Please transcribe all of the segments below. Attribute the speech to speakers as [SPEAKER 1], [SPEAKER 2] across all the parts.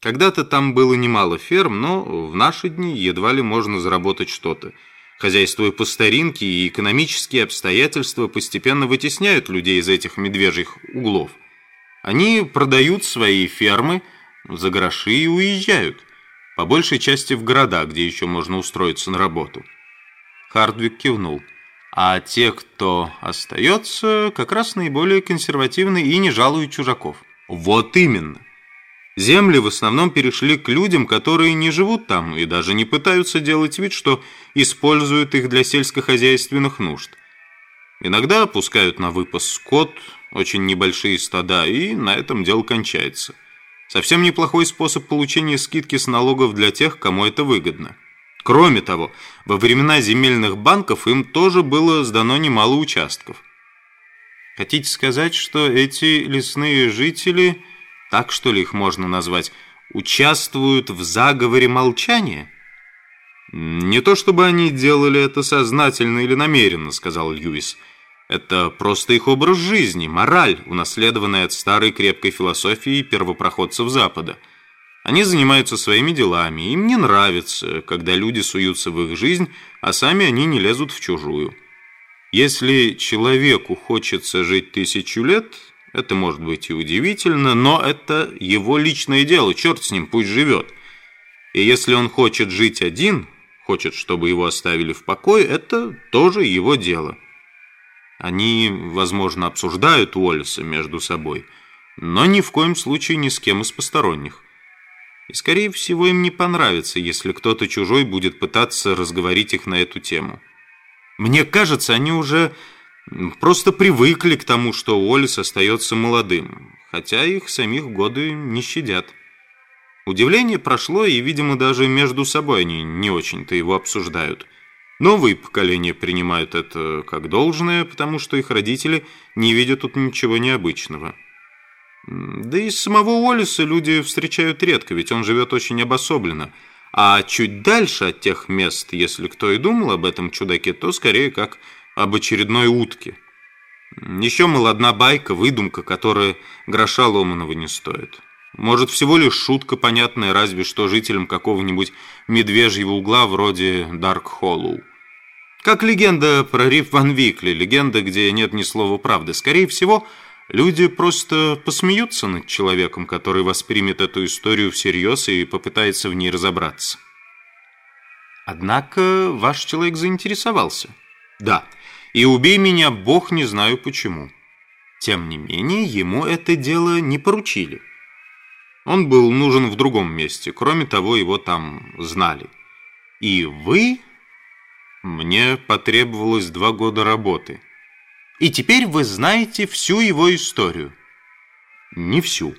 [SPEAKER 1] Когда-то там было немало ферм, но в наши дни едва ли можно заработать что-то. Хозяйствуя по старинке, и экономические обстоятельства постепенно вытесняют людей из этих медвежьих углов. Они продают свои фермы за гроши и уезжают. По большей части в города, где еще можно устроиться на работу. Хардвик кивнул. А те, кто остается, как раз наиболее консервативны и не жалуют чужаков. Вот именно. Земли в основном перешли к людям, которые не живут там и даже не пытаются делать вид, что используют их для сельскохозяйственных нужд. Иногда опускают на выпас скот, очень небольшие стада, и на этом дело кончается. Совсем неплохой способ получения скидки с налогов для тех, кому это выгодно. Кроме того, во времена земельных банков им тоже было сдано немало участков. Хотите сказать, что эти лесные жители, так что ли их можно назвать, участвуют в заговоре молчания? Не то чтобы они делали это сознательно или намеренно, сказал Льюис. Это просто их образ жизни, мораль, унаследованная от старой крепкой философии первопроходцев Запада – они занимаются своими делами, им не нравится, когда люди суются в их жизнь, а сами они не лезут в чужую. Если человеку хочется жить тысячу лет, это может быть и удивительно, но это его личное дело, черт с ним, пусть живет. И если он хочет жить один, хочет, чтобы его оставили в покое, это тоже его дело. Они, возможно, обсуждают Уоллеса между собой, но ни в коем случае ни с кем из посторонних. И, скорее всего, им не понравится, если кто-то чужой будет пытаться разговорить их на эту тему. Мне кажется, они уже просто привыкли к тому, что Уоллес остается молодым, хотя их самих годы не щадят. Удивление прошло, и, видимо, даже между собой они не очень-то его обсуждают. Новые поколения принимают это как должное, потому что их родители не видят тут ничего необычного. Да и самого Уоллеса люди встречают редко, ведь он живет очень обособленно. А чуть дальше от тех мест, если кто и думал об этом чудаке, то скорее как об очередной утке. Еще, мол, одна байка, выдумка, которая гроша ломаного не стоит. Может, всего лишь шутка понятная, разве что жителям какого-нибудь медвежьего угла вроде Дарк Холлоу. Как легенда про Риф Ван Викли, легенда, где нет ни слова правды. Скорее всего, Люди просто посмеются над человеком, который воспримет эту историю всерьез и попытается в ней разобраться. Однако ваш человек заинтересовался. Да, и убей меня, бог не знаю почему. Тем не менее, ему это дело не поручили. Он был нужен в другом месте, кроме того, его там знали. И вы... Мне потребовалось два года работы. И теперь вы знаете всю его историю. Не всю.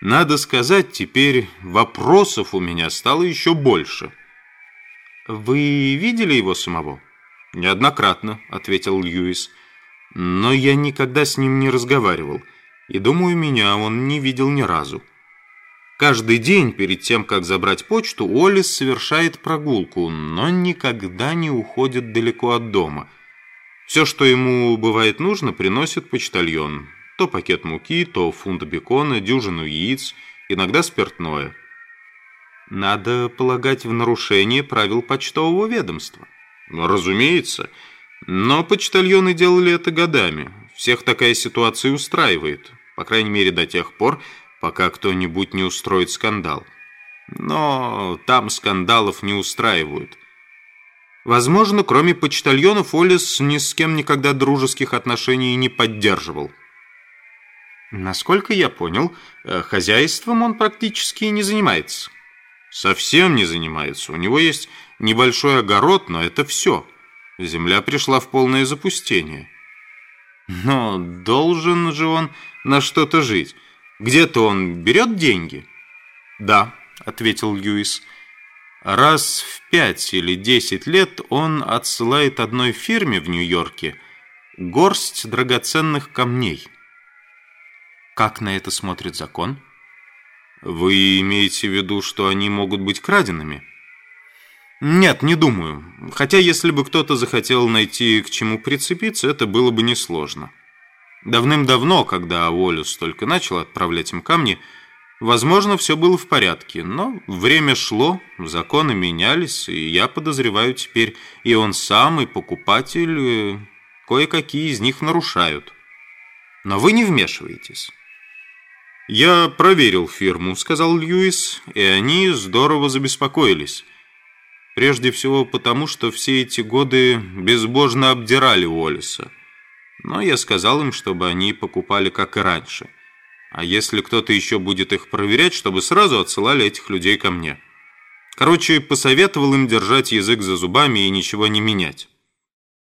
[SPEAKER 1] Надо сказать, теперь вопросов у меня стало еще больше. Вы видели его самого? Неоднократно, ответил Льюис. Но я никогда с ним не разговаривал. И думаю, меня он не видел ни разу. Каждый день перед тем, как забрать почту, Олис совершает прогулку, но никогда не уходит далеко от дома – все, что ему бывает нужно, приносит почтальон. То пакет муки, то фунт бекона, дюжину яиц, иногда спиртное. Надо полагать в нарушение правил почтового ведомства. Ну, разумеется. Но почтальоны делали это годами. Всех такая ситуация устраивает. По крайней мере, до тех пор, пока кто-нибудь не устроит скандал. Но там скандалов не устраивают. Возможно, кроме почтальонов, Олис ни с кем никогда дружеских отношений не поддерживал. Насколько я понял, э, хозяйством он практически не занимается. Совсем не занимается. У него есть небольшой огород, но это все. Земля пришла в полное запустение. Но должен же он на что-то жить. Где-то он берет деньги? Да, ответил Льюис. Раз в пять или десять лет он отсылает одной фирме в Нью-Йорке горсть драгоценных камней. Как на это смотрит закон? Вы имеете в виду, что они могут быть краденными? Нет, не думаю. Хотя если бы кто-то захотел найти к чему прицепиться, это было бы несложно. Давным-давно, когда Уоллес только начал отправлять им камни, Возможно, все было в порядке, но время шло, законы менялись, и я подозреваю теперь, и он сам, и покупатель кое-какие из них нарушают. Но вы не вмешиваетесь. «Я проверил фирму», — сказал Льюис, и они здорово забеспокоились. Прежде всего потому, что все эти годы безбожно обдирали Уоллеса. Но я сказал им, чтобы они покупали как и раньше. А если кто-то еще будет их проверять, чтобы сразу отсылали этих людей ко мне. Короче, посоветовал им держать язык за зубами и ничего не менять.